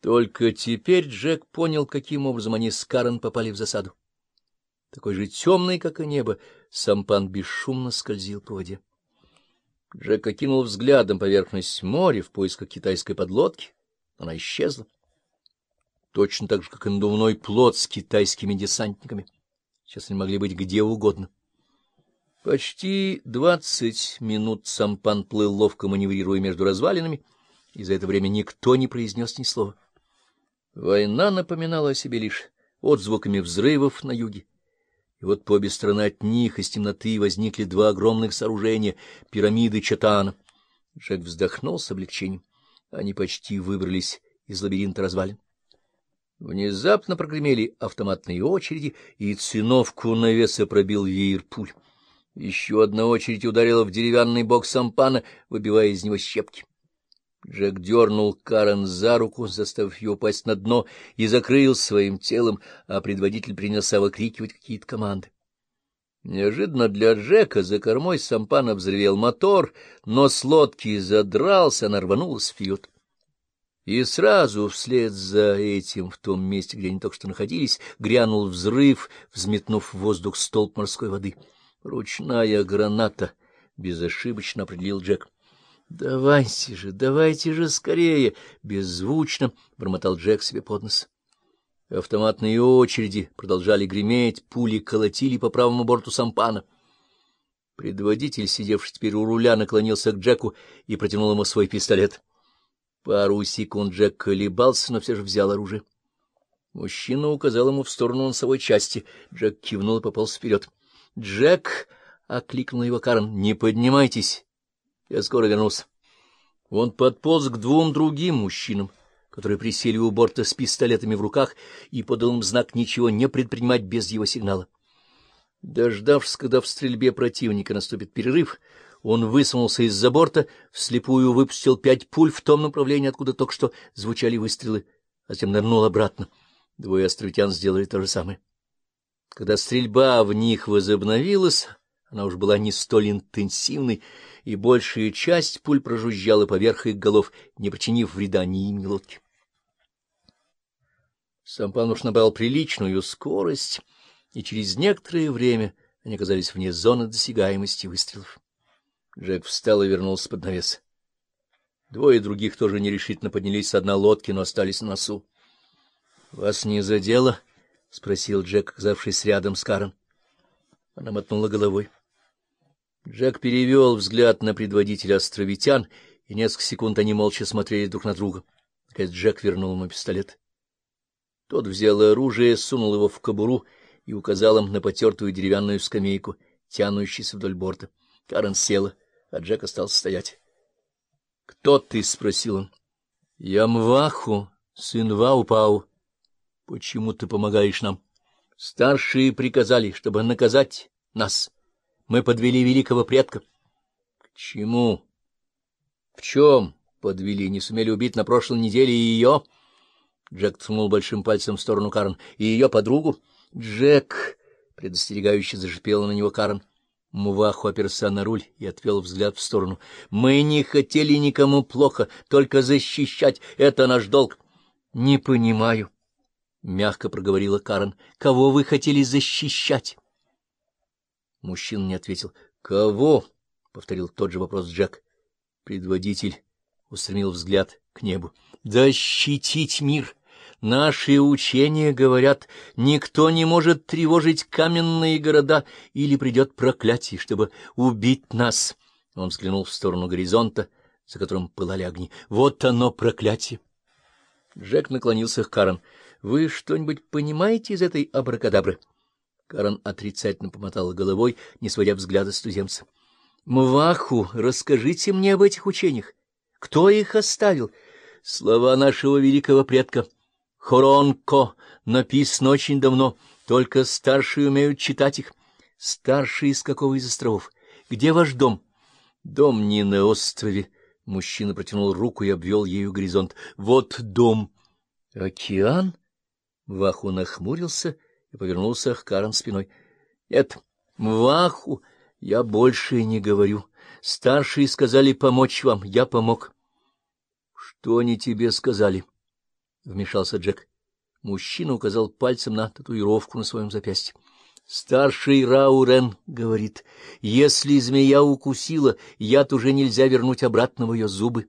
Только теперь Джек понял, каким образом они с Карен попали в засаду. Такой же темный, как и небо, сампан бесшумно скользил по воде. Джек окинул взглядом поверхность моря в поисках китайской подлодки. Она исчезла. Точно так же, как и надувной плот с китайскими десантниками. Сейчас они могли быть где угодно. Почти двадцать минут сампан плыл, ловко маневрируя между развалинами, и за это время никто не произнес ни слова. Война напоминала о себе лишь отзвуками взрывов на юге. И вот по обе стороны от них из темноты возникли два огромных сооружения — пирамиды Чатана. Джек вздохнул с облегчением. Они почти выбрались из лабиринта развалин. Внезапно прогремели автоматные очереди, и циновку навеса пробил веер пуль. Еще одна очередь ударила в деревянный бок сампана, выбивая из него щепки. Джек дернул Карен за руку, заставив ее упасть на дно, и закрыл своим телом, а предводитель принялся выкрикивать какие-то команды. Неожиданно для Джека за кормой сампана взревел мотор, но с лодки задрался, она рванулась вперед. И сразу вслед за этим, в том месте, где они только что находились, грянул взрыв, взметнув в воздух столб морской воды. «Ручная граната», — безошибочно определил Джек. — Давайте же, давайте же скорее! — беззвучно бормотал Джек себе под нос. Автоматные очереди продолжали греметь, пули колотили по правому борту сампана. Предводитель, сидевший теперь у руля, наклонился к Джеку и протянул ему свой пистолет. Пару секунд Джек колебался, но все же взял оружие. Мужчина указал ему в сторону носовой части. Джек кивнул и пополз вперед. — Джек! — окликнул его Карн. — Не поднимайтесь! Я скоро вернусь. Он подполз к двум другим мужчинам, которые присели у борта с пистолетами в руках, и подал им знак ничего не предпринимать без его сигнала. Дождавшись, когда в стрельбе противника наступит перерыв, он высунулся из-за борта, вслепую выпустил пять пуль в том направлении, откуда только что звучали выстрелы, а затем нырнул обратно. Двое островитян сделали то же самое. Когда стрельба в них возобновилась, она уж была не столь интенсивной, и большая часть пуль прожужжала поверх их голов, не причинив вреда ни им, ни лодке. Сампан уж набрал приличную скорость, и через некоторое время они оказались вне зоны досягаемости выстрелов. Джек встал и вернулся под навес. Двое других тоже нерешительно поднялись с дна лодки, но остались на носу. — Вас не задело? — спросил Джек, оказавшись рядом с Карен. Она мотнула головой. Джек перевел взгляд на предводителя островитян, и несколько секунд они молча смотрели друг на друга. Наконец Джек вернул ему пистолет. Тот взял оружие, сунул его в кобуру и указал им на потертую деревянную скамейку, тянущуюся вдоль борта. Карен села, а Джек остался стоять. — Кто ты? — спросил он. — Я Мваху, сын Ваупау. — Почему ты помогаешь нам? — Старшие приказали, чтобы наказать нас. — мы подвели великого предка. — К чему? — В чем подвели? Не сумели убить на прошлой неделе ее? Джек ткнул большим пальцем в сторону Карен. — И ее подругу? — Джек! — предостерегающе зашипела на него Карен. Муваху оперся на руль и отвел взгляд в сторону. — Мы не хотели никому плохо, только защищать. Это наш долг. — Не понимаю, — мягко проговорила Карен. — Кого вы хотели защищать? Мужчина не ответил. — Кого? — повторил тот же вопрос Джек. Предводитель устремил взгляд к небу. — Защитить мир! Наши учения говорят, никто не может тревожить каменные города, или придет проклятие, чтобы убить нас. Он взглянул в сторону горизонта, за которым пылали огни. Вот оно, проклятие! Джек наклонился к Карен. — Вы что-нибудь понимаете из этой абракадабры? — Карен отрицательно помотала головой, не сводя взгляда с туземца. — Мваху, расскажите мне об этих учениях. Кто их оставил? Слова нашего великого предка. Хоронко написано очень давно, только старшие умеют читать их. Старшие из какого из островов? Где ваш дом? Дом не на острове. Мужчина протянул руку и обвел ею горизонт. Вот дом. Океан? Ваху нахмурился и повернулся к Карен спиной. — Нет, Мваху, я больше не говорю. Старшие сказали помочь вам, я помог. — Что они тебе сказали? вмешался Джек. Мужчина указал пальцем на татуировку на своем запястье. Старший Раурен говорит, если змея укусила, яд уже нельзя вернуть обратно в ее зубы.